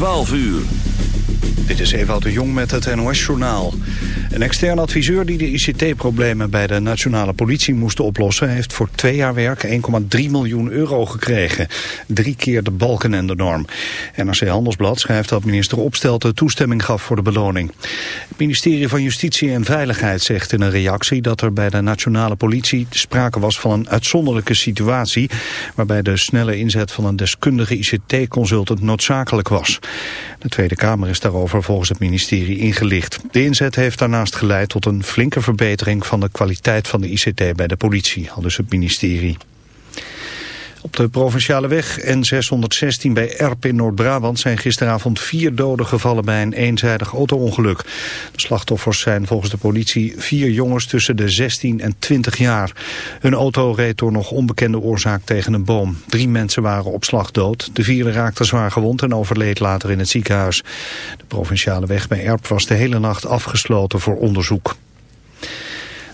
12 uur. Dit is Ewout de Jong met het NOS-journaal. Een extern adviseur die de ICT-problemen bij de nationale politie moest oplossen... heeft voor twee jaar werk 1,3 miljoen euro gekregen. Drie keer de balken en de norm. NRC Handelsblad schrijft dat minister Opstelten toestemming gaf voor de beloning. Het ministerie van Justitie en Veiligheid zegt in een reactie... dat er bij de nationale politie sprake was van een uitzonderlijke situatie... waarbij de snelle inzet van een deskundige ICT-consultant noodzakelijk was. De Tweede Kamer is daarover volgens het ministerie ingelicht. De inzet heeft daarnaast geleid tot een flinke verbetering van de kwaliteit van de ICT bij de politie, al dus het ministerie. Op de provinciale weg N616 bij Erp in Noord-Brabant zijn gisteravond vier doden gevallen bij een eenzijdig auto-ongeluk. De slachtoffers zijn volgens de politie vier jongens tussen de 16 en 20 jaar. Hun auto reed door nog onbekende oorzaak tegen een boom. Drie mensen waren op slag dood. De vierde raakte zwaar gewond en overleed later in het ziekenhuis. De provinciale weg bij Erp was de hele nacht afgesloten voor onderzoek.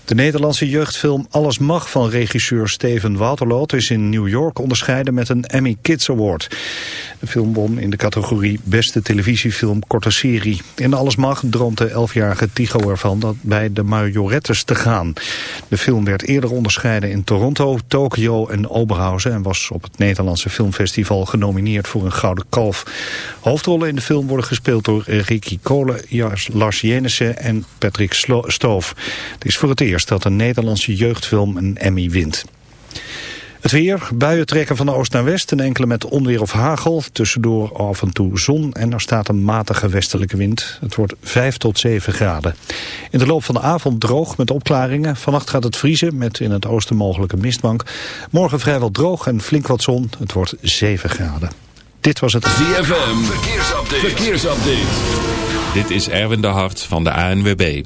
De Nederlandse jeugdfilm Alles Mag van regisseur Steven Waterloot is in New York onderscheiden met een Emmy Kids Award. De film won in de categorie Beste Televisiefilm Korte Serie. In Alles Mag droomt de 11-jarige Tigo ervan dat bij de Majorettes te gaan. De film werd eerder onderscheiden in Toronto, Tokio en Oberhausen... en was op het Nederlandse Filmfestival genomineerd voor een Gouden Kalf. Hoofdrollen in de film worden gespeeld door Ricky Kolen, Lars Jenissen en Patrick Stoof. Het is voor het eerst dat een Nederlandse jeugdfilm een Emmy wint. Het weer, buien trekken van de oost naar west en enkele met onweer of hagel. Tussendoor af en toe zon en er staat een matige westelijke wind. Het wordt 5 tot 7 graden. In de loop van de avond droog met opklaringen. Vannacht gaat het vriezen met in het oosten mogelijke mistbank. Morgen vrijwel droog en flink wat zon. Het wordt 7 graden. Dit was het ZFM. Verkeersupdate. Verkeersupdate. Dit is Erwin de Hart van de ANWB.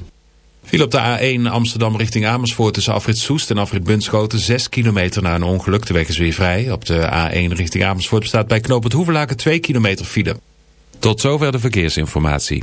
Viel op de A1 Amsterdam richting Amersfoort tussen afrit Soest en afrit Bunschoten 6 kilometer na een ongeluk. De weg is weer vrij. Op de A1 richting Amersfoort bestaat bij knoop het Hoevelaken 2 kilometer file. Tot zover de verkeersinformatie.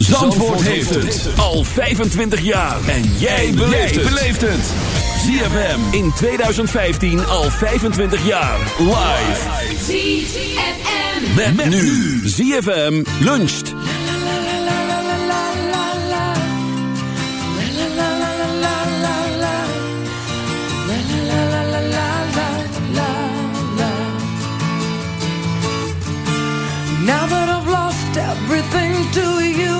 Zandvoort heeft het al 25 jaar. En jij beleeft het. ZFM in 2015 al 25 jaar. Live. ZFM. Met, met nu. ZFM luncht. Now that I've lost everything to you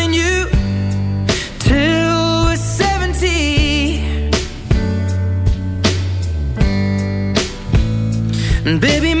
Baby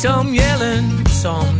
some yelling, some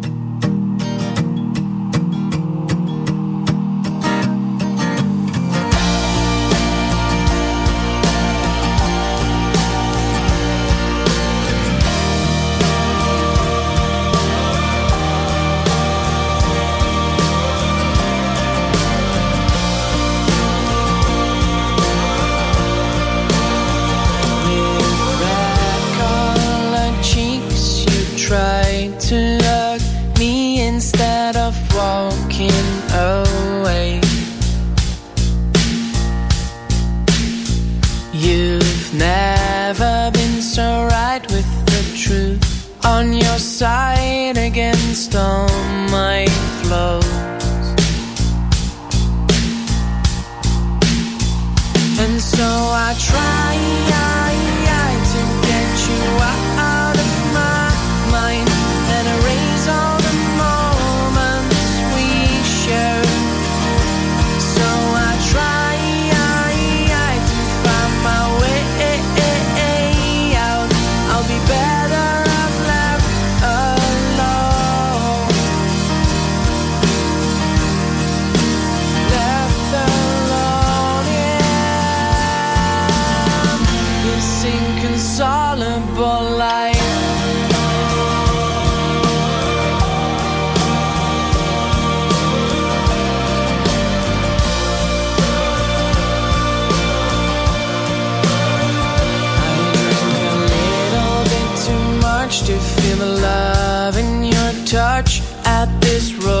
this road.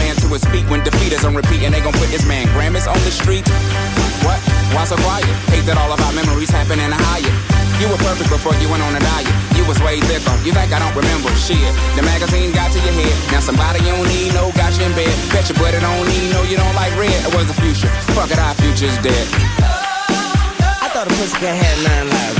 man to his feet when defeat is on repeat and they gon' put this man Grammys on the street. What? Why so quiet? Hate that all of our memories happen in a higher. You were perfect before you went on a diet. You was way thicker. You think I don't remember? Shit. The magazine got to your head. Now somebody you don't need no got you in bed. Bet your buddy don't need no you don't like red. It was the future. Fuck it, our future's dead. I thought a pussycat had nine lives.